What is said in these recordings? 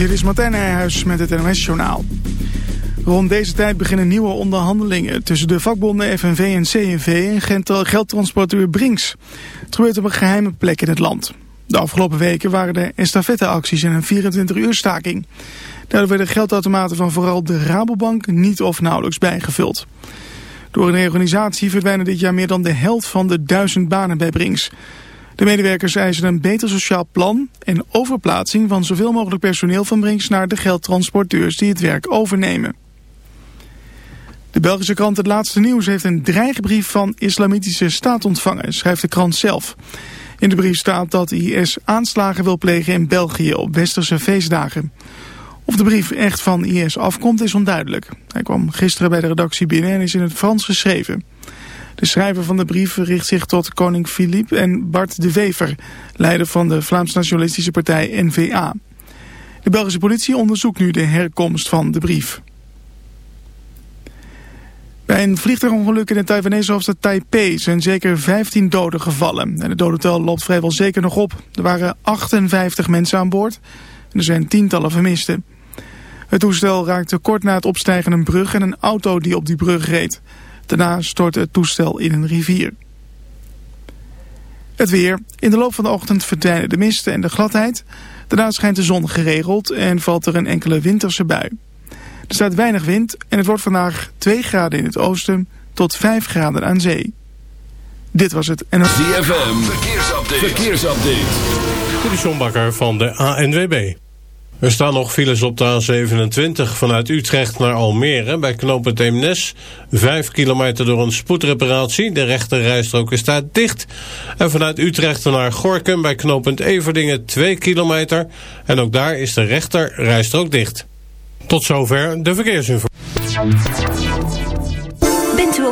Dit is Martijn Nijhuis met het NOS-journaal. Rond deze tijd beginnen nieuwe onderhandelingen tussen de vakbonden FNV en CNV en geldtransporteur Brinks. Het gebeurt op een geheime plek in het land. De afgelopen weken waren er estafetteacties en een 24-uur staking. Daardoor werden geldautomaten van vooral de Rabobank niet of nauwelijks bijgevuld. Door een reorganisatie verdwijnen dit jaar meer dan de helft van de duizend banen bij Brinks. De medewerkers eisen een beter sociaal plan en overplaatsing van zoveel mogelijk personeel van Brinks naar de geldtransporteurs die het werk overnemen. De Belgische krant Het Laatste Nieuws heeft een dreigbrief van islamitische staat ontvangen, schrijft de krant zelf. In de brief staat dat IS aanslagen wil plegen in België op westerse feestdagen. Of de brief echt van IS afkomt is onduidelijk. Hij kwam gisteren bij de redactie binnen en is in het Frans geschreven. De schrijver van de brief richt zich tot koning Philippe en Bart de Wever, leider van de Vlaams-nationalistische partij N-VA. De Belgische politie onderzoekt nu de herkomst van de brief. Bij een vliegtuigongeluk in de Taiwanese hoofdstad Taipei zijn zeker 15 doden gevallen. En het dodental loopt vrijwel zeker nog op. Er waren 58 mensen aan boord en er zijn tientallen vermisten. Het toestel raakte kort na het opstijgen een brug en een auto die op die brug reed. Daarna stortte het toestel in een rivier. Het weer. In de loop van de ochtend verdwijnen de misten en de gladheid. Daarna schijnt de zon geregeld en valt er een enkele winterse bui. Er staat weinig wind en het wordt vandaag 2 graden in het oosten tot 5 graden aan zee. Dit was het. En... ZFM, verkeersupdate. verkeersupdate. De van de ANWB. Er staan nog files op de A27 vanuit Utrecht naar Almere bij knooppunt Eemnes. Vijf kilometer door een spoedreparatie. De rechte rijstrook is daar dicht. En vanuit Utrecht naar Gorkum bij knooppunt Everdingen 2 kilometer. En ook daar is de rechter rijstrook dicht. Tot zover de verkeersinformatie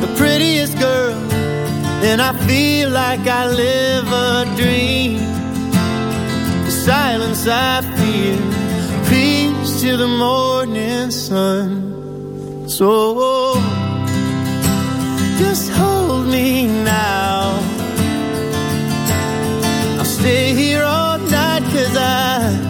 the prettiest girl, and I feel like I live a dream. The silence I feel, peace to the morning sun. So just hold me now. I'll stay here all night, cause I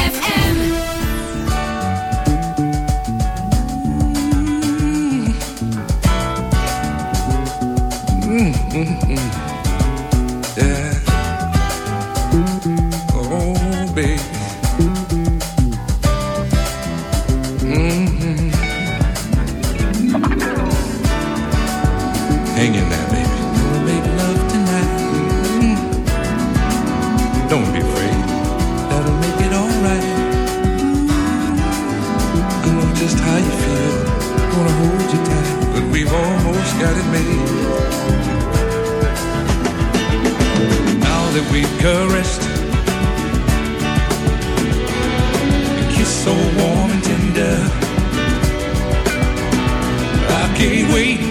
gateway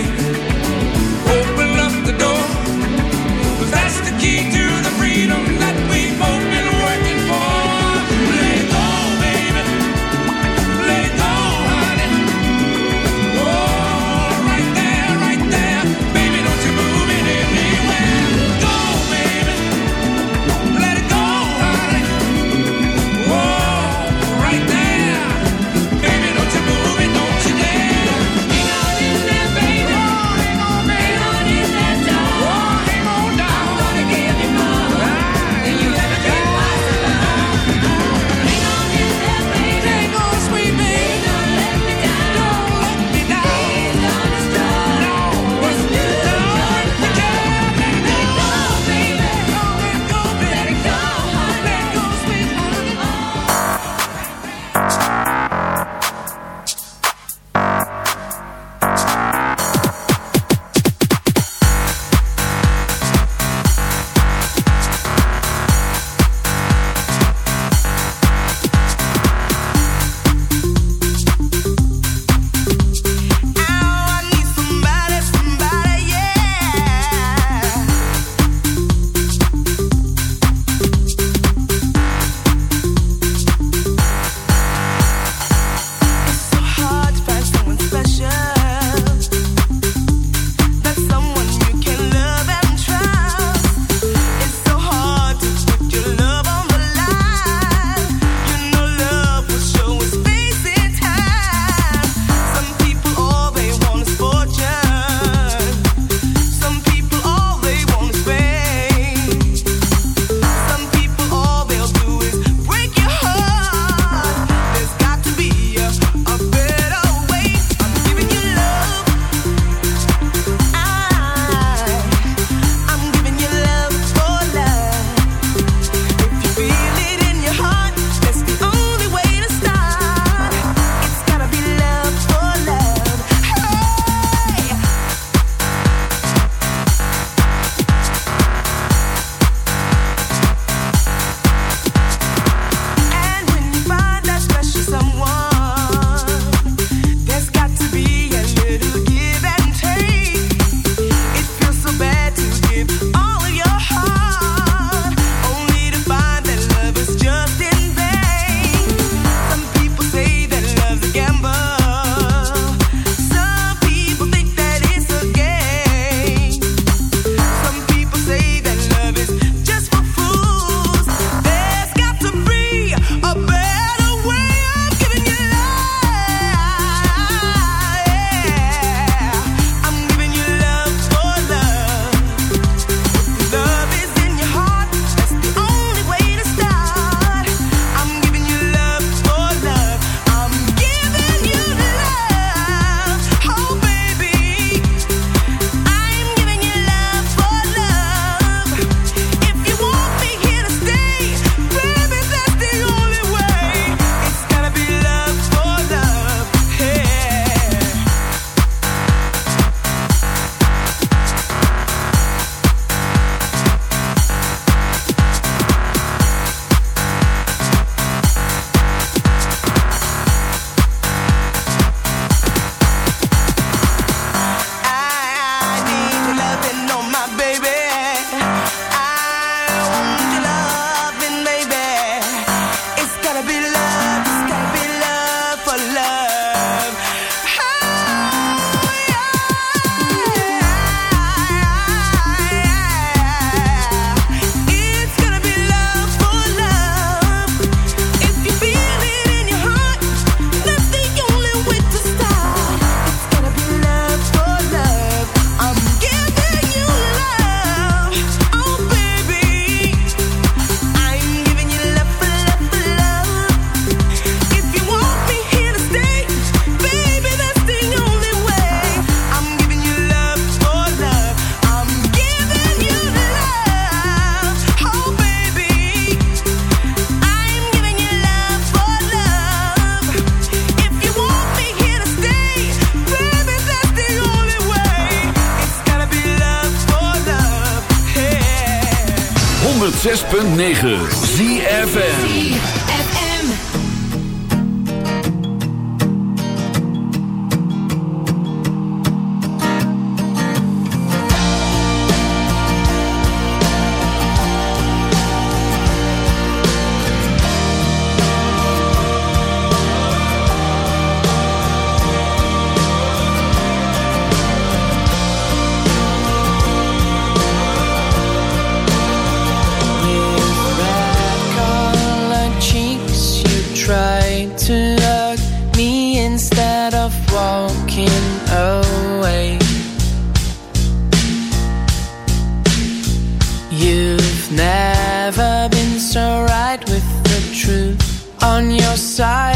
inside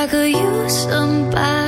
I could use somebody.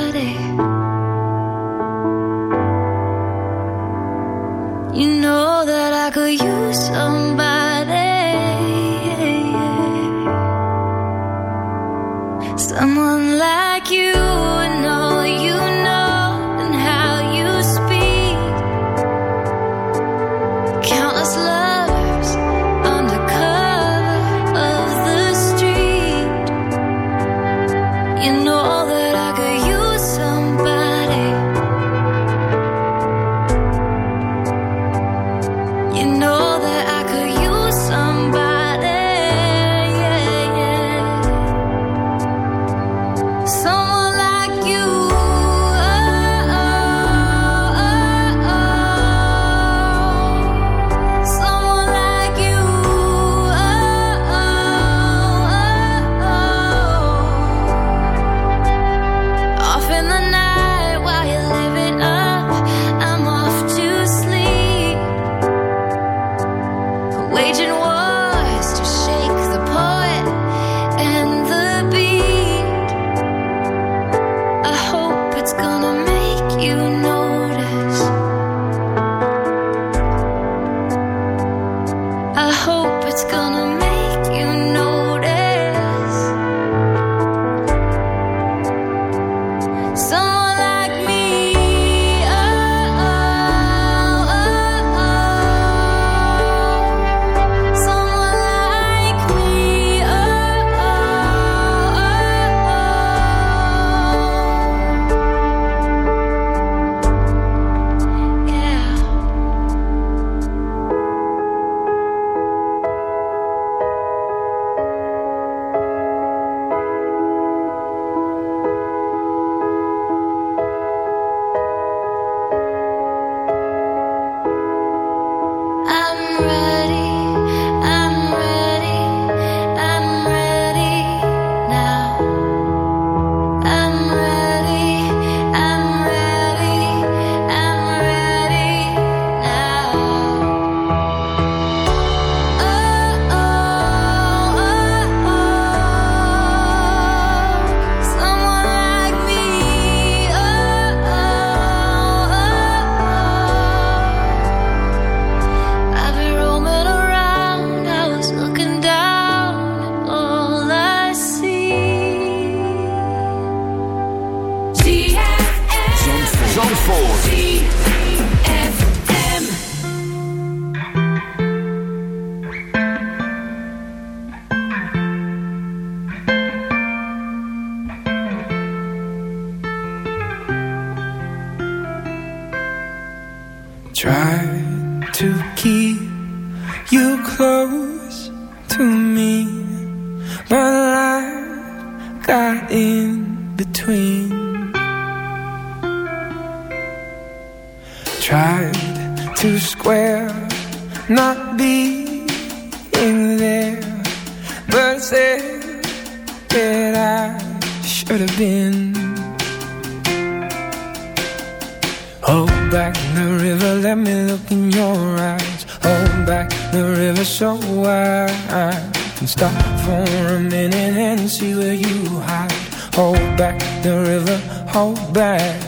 where you hide. Hold back the river, hold back.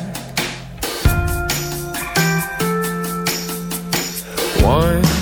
One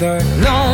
No.